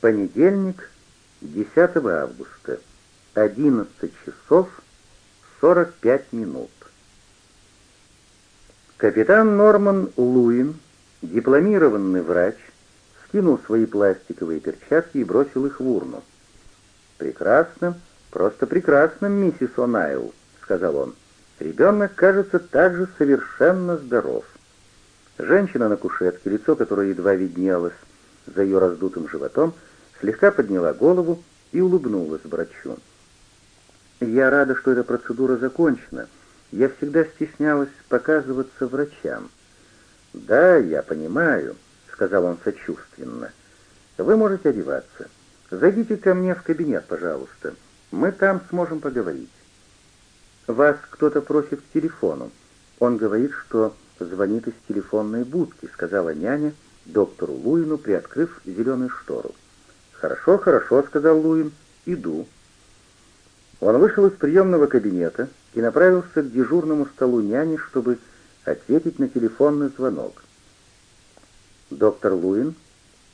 Понедельник, 10 августа, 11 часов 45 минут. Капитан Норман Луин, дипломированный врач, скинул свои пластиковые перчатки и бросил их в урну. «Прекрасно, просто прекрасно, миссис О'Найл», — сказал он. «Ребенок, кажется, также совершенно здоров». Женщина на кушетке, лицо которое едва виднелось за ее раздутым животом, — слегка подняла голову и улыбнулась врачу. «Я рада, что эта процедура закончена. Я всегда стеснялась показываться врачам». «Да, я понимаю», — сказал он сочувственно. «Вы можете одеваться. Зайдите ко мне в кабинет, пожалуйста. Мы там сможем поговорить». «Вас кто-то просит к телефону. Он говорит, что звонит из телефонной будки», — сказала няня доктору Луину, приоткрыв зеленую штору. «Хорошо, хорошо», — сказал Луин, — «иду». Он вышел из приемного кабинета и направился к дежурному столу няни, чтобы ответить на телефонный звонок. «Доктор Луин?»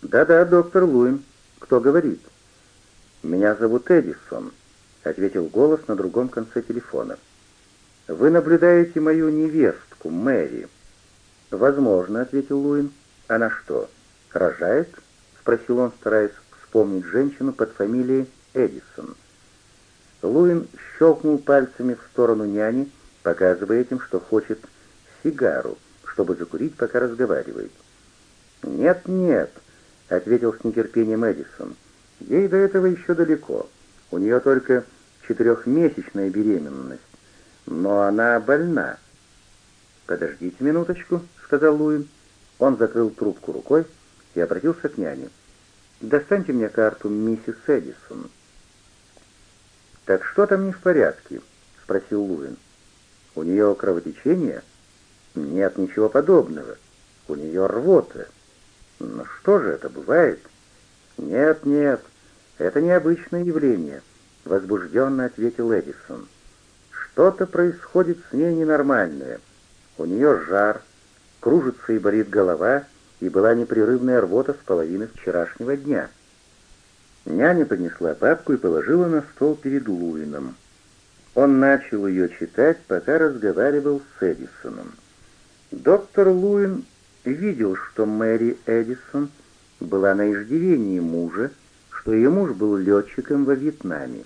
«Да-да, доктор Луин. Кто говорит?» «Меня зовут Эдисон», — ответил голос на другом конце телефона. «Вы наблюдаете мою невестку, Мэри». «Возможно», — ответил Луин. «Она что, рожает?» — спросил он, стараясь вспомнить женщину под фамилией Эдисон. Луин щелкнул пальцами в сторону няни, показывая этим, что хочет сигару, чтобы закурить, пока разговаривает. «Нет, нет», — ответил с нетерпением Эдисон. «Ей до этого еще далеко. У нее только четырехмесячная беременность. Но она больна». «Подождите минуточку», — сказал Луин. Он закрыл трубку рукой и обратился к няне. Достаньте мне карту миссис Эдисон». «Так что там не в порядке?» — спросил Луин. «У нее кровотечение?» «Нет, ничего подобного. У нее рвота». Но что же это бывает?» «Нет, нет, это необычное явление», — возбужденно ответил Эдисон. «Что-то происходит с ней ненормальное. У нее жар, кружится и болит голова, и была непрерывная рвота с половины вчерашнего дня. Няня принесла папку и положила на стол перед Луином. Он начал ее читать, пока разговаривал с Эдисоном. Доктор Луин видел, что Мэри Эдисон была на иждивении мужа, что ее муж был летчиком во Вьетнаме.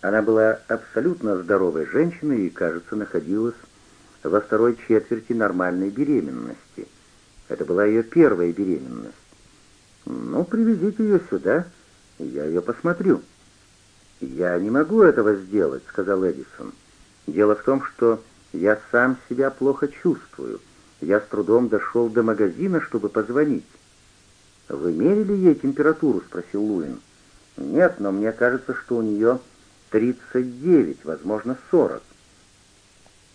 Она была абсолютно здоровой женщиной и, кажется, находилась во второй четверти нормальной беременности — это была ее первая беременность. «Ну, привезите ее сюда, и я ее посмотрю». «Я не могу этого сделать», — сказал Эдисон. «Дело в том, что я сам себя плохо чувствую. Я с трудом дошел до магазина, чтобы позвонить». «Вы мерили ей температуру?» — спросил Луин. «Нет, но мне кажется, что у нее 39, возможно, 40».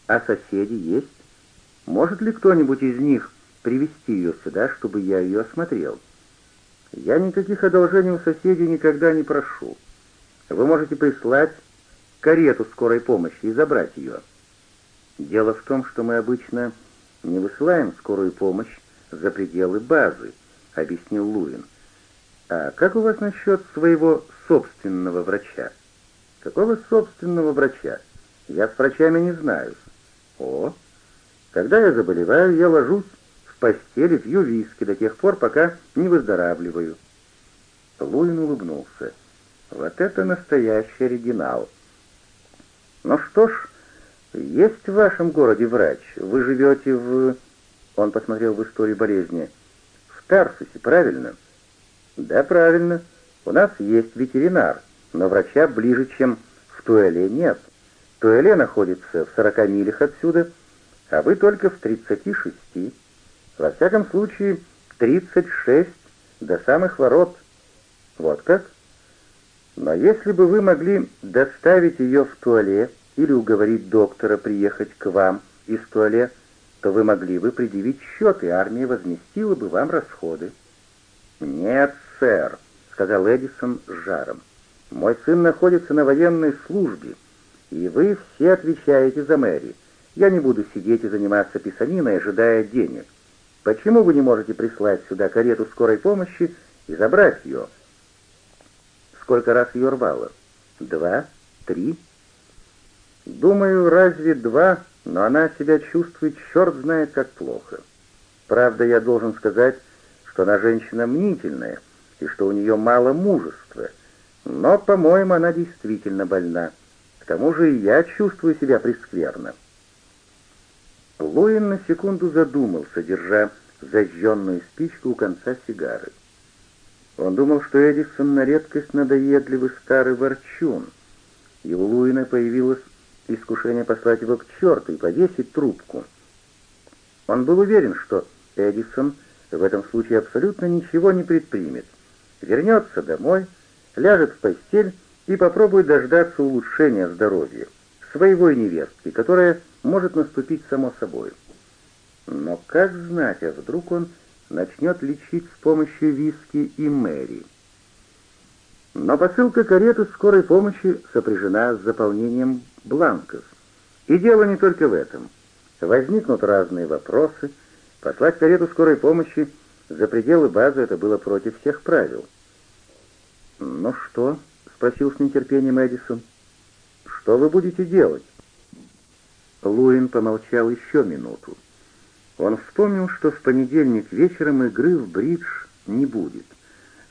«А соседи есть? Может ли кто-нибудь из них привести ее сюда, чтобы я ее осмотрел. Я никаких одолжений у соседей никогда не прошу. Вы можете прислать карету скорой помощи и забрать ее. Дело в том, что мы обычно не высылаем скорую помощь за пределы базы, объяснил Луин. А как у вас насчет своего собственного врача? Какого собственного врача? Я с врачами не знаю. О, когда я заболеваю, я ложусь постели пью виски до тех пор, пока не выздоравливаю». Луин улыбнулся. «Вот это настоящий оригинал!» «Ну что ж, есть в вашем городе врач. Вы живете в...» Он посмотрел в историю болезни. «В Тарсусе, правильно?» «Да, правильно. У нас есть ветеринар, но врача ближе, чем в Туэле нет. Туэле находится в 40 милях отсюда, а вы только в 36. Во всяком случае, 36 до самых ворот. Вот как? Но если бы вы могли доставить ее в туалет или уговорить доктора приехать к вам из туалет, то вы могли бы предъявить счет, и армия возместила бы вам расходы. «Нет, сэр», — сказал Эдисон с жаром. «Мой сын находится на военной службе, и вы все отвечаете за Мэри. Я не буду сидеть и заниматься писаниной, ожидая денег. Почему вы не можете прислать сюда карету скорой помощи и забрать ее? Сколько раз ее рвало? Два? Три? Думаю, разве два, но она себя чувствует черт знает как плохо. Правда, я должен сказать, что она женщина мнительная и что у нее мало мужества. Но, по-моему, она действительно больна. К тому же и я чувствую себя прескверно. Лоин на секунду задумался, держа зажженную спичку у конца сигары. Он думал, что Эдисон на редкость надоедливый старый ворчун, и у Луина появилось искушение послать его к черту и повесить трубку. Он был уверен, что Эдисон в этом случае абсолютно ничего не предпримет. Вернется домой, ляжет в постель и попробует дождаться улучшения здоровья своего и невестки, которая может наступить само собой. Но как знать, а вдруг он начнет лечить с помощью виски и Мэри? Но посылка кареты скорой помощи сопряжена с заполнением бланков. И дело не только в этом. Возникнут разные вопросы. Послать карету скорой помощи за пределы базы это было против всех правил. «Ну что?» — спросил с нетерпением Эдисон. — что вы будете делать?» Луин помолчал еще минуту. Он вспомнил, что в понедельник вечером игры в бридж не будет.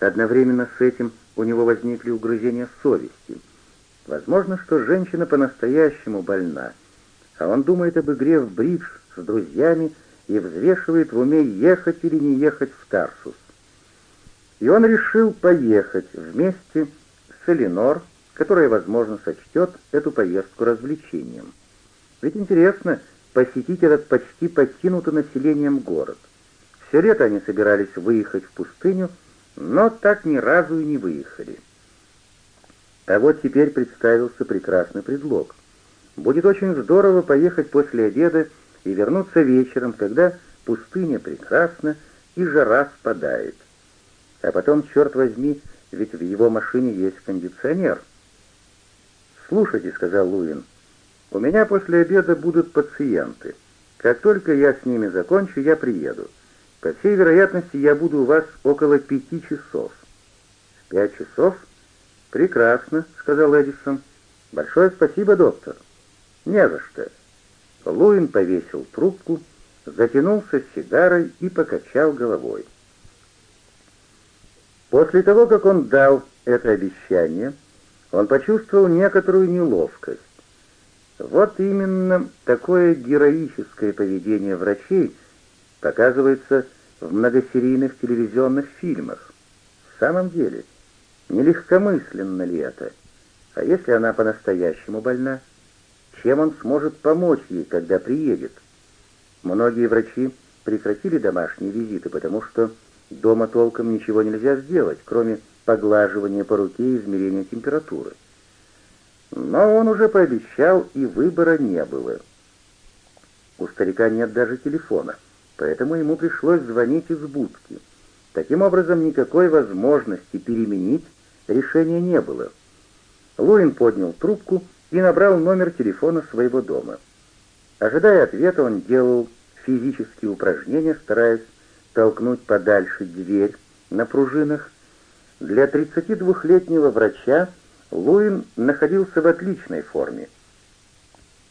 Одновременно с этим у него возникли угрызения совести. Возможно, что женщина по-настоящему больна, а он думает об игре в бридж с друзьями и взвешивает в уме, ехать или не ехать в Тарсус. И он решил поехать вместе с Эленор, которая, возможно, сочтет эту поездку развлечением. Ведь интересно посетить этот почти покинутый населением город. Все лето они собирались выехать в пустыню, но так ни разу и не выехали. А вот теперь представился прекрасный предлог. Будет очень здорово поехать после обеда и вернуться вечером, когда пустыня прекрасна и жара спадает. А потом, черт возьми, ведь в его машине есть кондиционер — «Слушайте», — сказал Луин, — «у меня после обеда будут пациенты. Как только я с ними закончу, я приеду. По всей вероятности, я буду у вас около пяти часов». Пять часов?» «Прекрасно», — сказал Эдисон. «Большое спасибо, доктор». «Не за что». Луин повесил трубку, затянулся сигарой и покачал головой. После того, как он дал это обещание, — он почувствовал некоторую неловкость. Вот именно такое героическое поведение врачей показывается в многосерийных телевизионных фильмах. В самом деле, нелегкомысленно ли это? А если она по-настоящему больна? Чем он сможет помочь ей, когда приедет? Многие врачи прекратили домашние визиты, потому что дома толком ничего нельзя сделать, кроме поглаживание по руке и измерение температуры. Но он уже пообещал, и выбора не было. У старика нет даже телефона, поэтому ему пришлось звонить из будки. Таким образом, никакой возможности переменить решение не было. Луин поднял трубку и набрал номер телефона своего дома. Ожидая ответа, он делал физические упражнения, стараясь толкнуть подальше дверь на пружинах для 32-летнего врача Луин находился в отличной форме.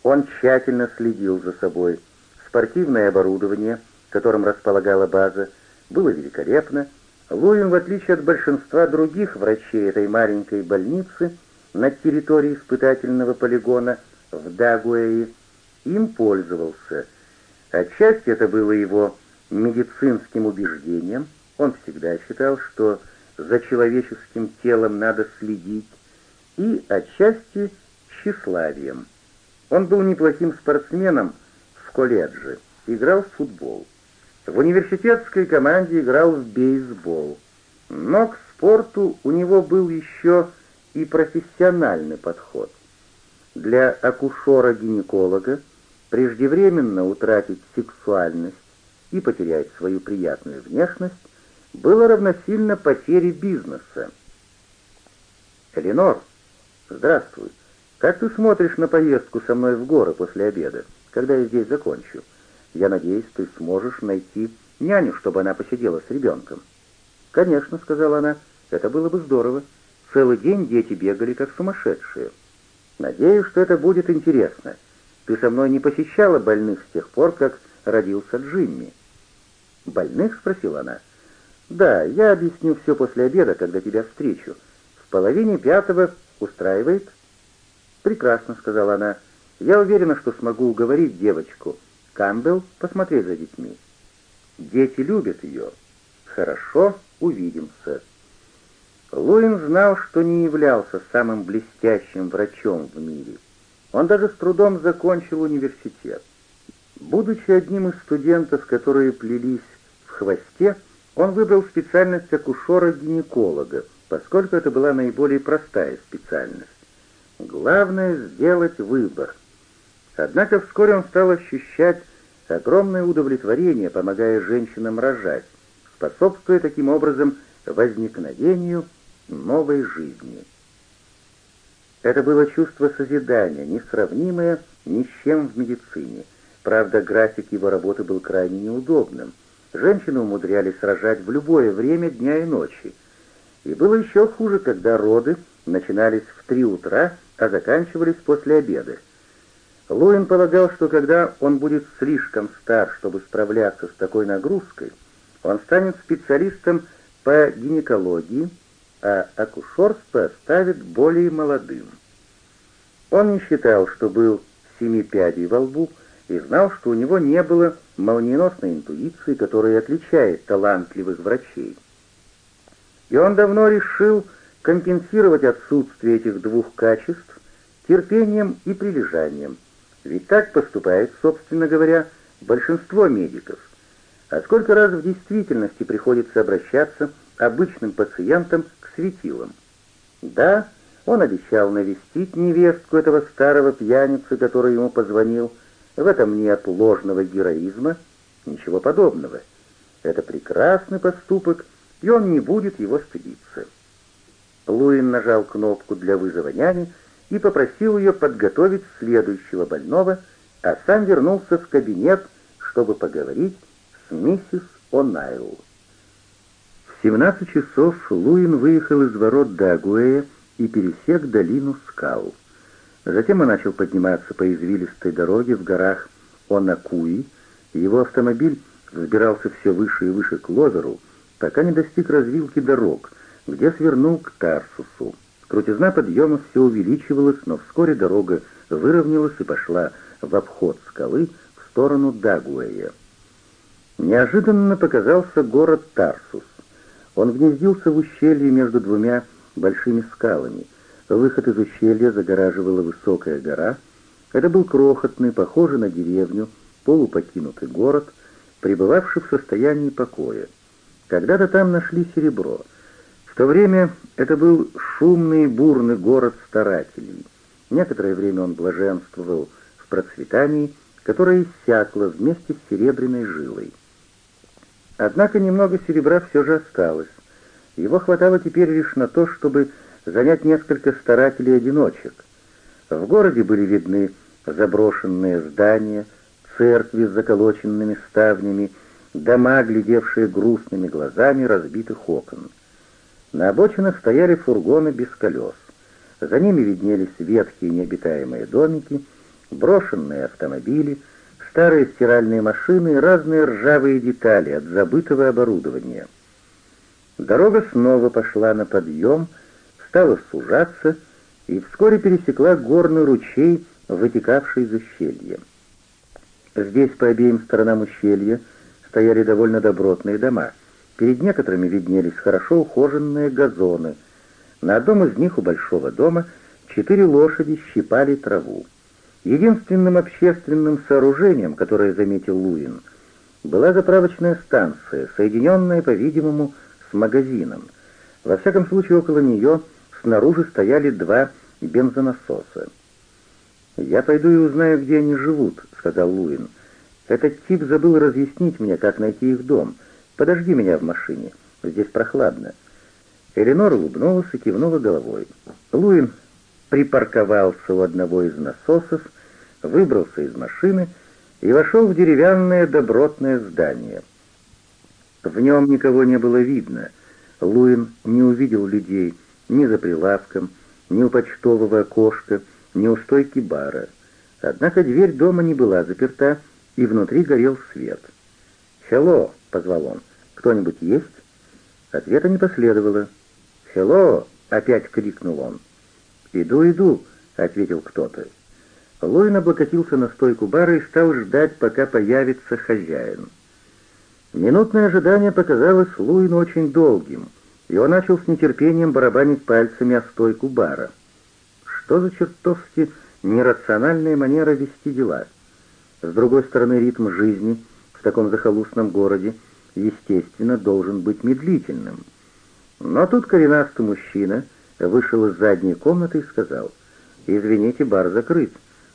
Он тщательно следил за собой. Спортивное оборудование, которым располагала база, было великолепно. Луин, в отличие от большинства других врачей этой маленькой больницы, на территории испытательного полигона в Дагуэе, им пользовался. Отчасти это было его медицинским убеждением. Он всегда считал, что за человеческим телом надо следить, и отчасти тщеславием. Он был неплохим спортсменом в колледже, играл в футбол. В университетской команде играл в бейсбол. Но к спорту у него был еще и профессиональный подход. Для акушера-гинеколога преждевременно утратить сексуальность и потерять свою приятную внешность было равносильно потере бизнеса. «Эленор, здравствуй. Как ты смотришь на поездку со мной в горы после обеда, когда я здесь закончу? Я надеюсь, ты сможешь найти няню, чтобы она посидела с ребенком». «Конечно», — сказала она, — «это было бы здорово. Целый день дети бегали, как сумасшедшие. Надеюсь, что это будет интересно. Ты со мной не посещала больных с тех пор, как родился Джимми». «Больных?» — спросила она. — «Да, я объясню все после обеда, когда тебя встречу. В половине пятого устраивает?» «Прекрасно», — сказала она. «Я уверена, что смогу уговорить девочку. Камбелл, посмотри за детьми». «Дети любят ее». «Хорошо, увидимся». Луин знал, что не являлся самым блестящим врачом в мире. Он даже с трудом закончил университет. Будучи одним из студентов, которые плелись в хвосте, он выбрал специальность акушера-гинеколога, поскольку это была наиболее простая специальность. Главное — сделать выбор. Однако вскоре он стал ощущать огромное удовлетворение, помогая женщинам рожать, способствуя таким образом возникновению новой жизни. Это было чувство созидания, несравнимое ни с чем в медицине. Правда, график его работы был крайне неудобным — Женщины умудрялись рожать в любое время дня и ночи. И было еще хуже, когда роды начинались в три утра, а заканчивались после обеда. Луин полагал, что когда он будет слишком стар, чтобы справляться с такой нагрузкой, он станет специалистом по гинекологии, а акушерство ставит более молодым. Он не считал, что был семи пядей во лбу, и знал, что у него не было молниеносной интуиции, которая отличает талантливых врачей. И он давно решил компенсировать отсутствие этих двух качеств терпением и прилежанием, ведь так поступает, собственно говоря, большинство медиков. А сколько раз в действительности приходится обращаться обычным пациентам к светилам? Да, он обещал навестить невестку этого старого пьяницы, который ему позвонил, в этом нет ложного героизма, ничего подобного. Это прекрасный поступок, и он не будет его стыдиться. Луин нажал кнопку для вызова няни и попросил ее подготовить следующего больного, а сам вернулся в кабинет, чтобы поговорить с миссис О'Найл. В 17 часов Луин выехал из ворот Дагуэя и пересек долину скал. Затем он начал подниматься по извилистой дороге в горах Онакуи. Его автомобиль взбирался все выше и выше к Лозеру, пока не достиг развилки дорог, где свернул к Тарсусу. Крутизна подъема все увеличивалась, но вскоре дорога выровнялась и пошла в обход скалы в сторону Дагуэя. Неожиданно показался город Тарсус. Он гнездился в ущелье между двумя большими скалами — Выход из ущелья загораживала высокая гора. Это был крохотный, похожий на деревню, полупокинутый город, пребывавший в состоянии покоя. Когда-то там нашли серебро. В то время это был шумный бурный город старателей. Некоторое время он блаженствовал в процветании, которое иссякло вместе с серебряной жилой. Однако немного серебра все же осталось. Его хватало теперь лишь на то, чтобы занять несколько старателей-одиночек. В городе были видны заброшенные здания, церкви с заколоченными ставнями, дома, глядевшие грустными глазами разбитых окон. На обочинах стояли фургоны без колес. За ними виднелись ветхие необитаемые домики, брошенные автомобили, старые стиральные машины и разные ржавые детали от забытого оборудования. Дорога снова пошла на подъем — стала сужаться и вскоре пересекла горный ручей, вытекавший из ущелья. Здесь по обеим сторонам ущелья стояли довольно добротные дома. Перед некоторыми виднелись хорошо ухоженные газоны. На одном из них у большого дома четыре лошади щипали траву. Единственным общественным сооружением, которое заметил Луин, была заправочная станция, соединенная, по-видимому, с магазином. Во всяком случае, около нее Снаружи стояли два бензонасоса. «Я пойду и узнаю, где они живут», — сказал Луин. «Этот тип забыл разъяснить мне, как найти их дом. Подожди меня в машине. Здесь прохладно». Эленор улыбнулась и кивнула головой. Луин припарковался у одного из насосов, выбрался из машины и вошел в деревянное добротное здание. В нем никого не было видно. Луин не увидел людей, ни за прилавком, ни у почтового окошка, ни у стойки бара. Однако дверь дома не была заперта, и внутри горел свет. «Хелло!» — позвал он. «Кто-нибудь есть?» Ответа не последовало. «Хелло!» — опять крикнул он. «Иду, иду!» — ответил кто-то. Лоин облокотился на стойку бара и стал ждать, пока появится хозяин. Минутное ожидание показалось Луину очень долгим — и он начал с нетерпением барабанить пальцами о стойку бара. Что за чертовски нерациональная манера вести дела? С другой стороны, ритм жизни в таком захолустном городе, естественно, должен быть медлительным. Но тут коренастый мужчина вышел из задней комнаты и сказал, «Извините, бар закрыт.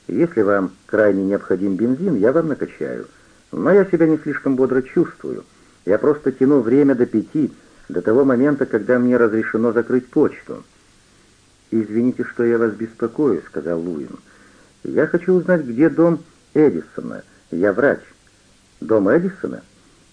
Если вам крайне необходим бензин, я вам накачаю. Но я себя не слишком бодро чувствую. Я просто тяну время до пяти, до того момента, когда мне разрешено закрыть почту». «Извините, что я вас беспокою», — сказал Луин. «Я хочу узнать, где дом Эдисона. Я врач». «Дом Эдисона?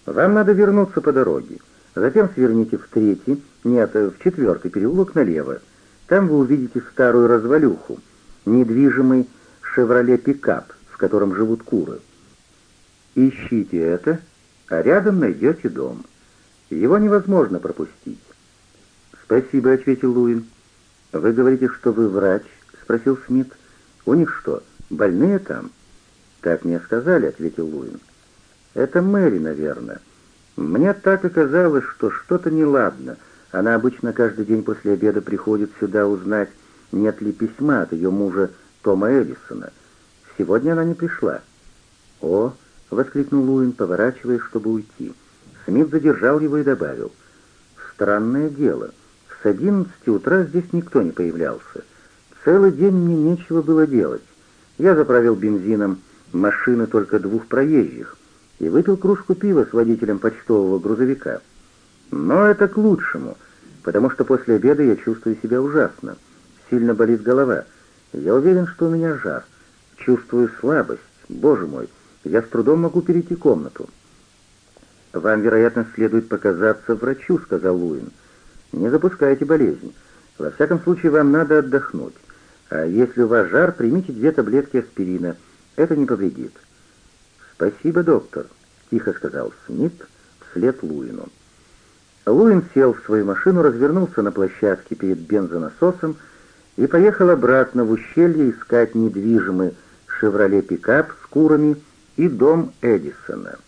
Вам надо вернуться по дороге. Затем сверните в третий, нет, в четвертый переулок налево. Там вы увидите старую развалюху, недвижимый «Шевроле-пикап», в котором живут куры. Ищите это, а рядом найдете дом». Его невозможно пропустить. «Спасибо», — ответил Луин. «Вы говорите, что вы врач?» — спросил Смит. «У них что, больные там?» «Так мне сказали», — ответил Луин. «Это Мэри, наверное. Мне так оказалось, что что-то неладно. Она обычно каждый день после обеда приходит сюда узнать, нет ли письма от ее мужа Тома Эллисона. Сегодня она не пришла». «О!» — воскликнул Луин, поворачиваясь, чтобы уйти. — Смит задержал его и добавил. «Странное дело. С одиннадцати утра здесь никто не появлялся. Целый день мне нечего было делать. Я заправил бензином машины только двух проезжих и выпил кружку пива с водителем почтового грузовика. Но это к лучшему, потому что после обеда я чувствую себя ужасно. Сильно болит голова. Я уверен, что у меня жар. Чувствую слабость. Боже мой, я с трудом могу перейти комнату». «Вам, вероятно, следует показаться врачу», — сказал Луин. «Не запускайте болезнь. Во всяком случае, вам надо отдохнуть. А если у вас жар, примите две таблетки аспирина. Это не повредит». «Спасибо, доктор», — тихо сказал Смит вслед Луину. Луин сел в свою машину, развернулся на площадке перед бензонасосом и поехал обратно в ущелье искать недвижимый «Шевроле-пикап» с курами и дом Эдисона.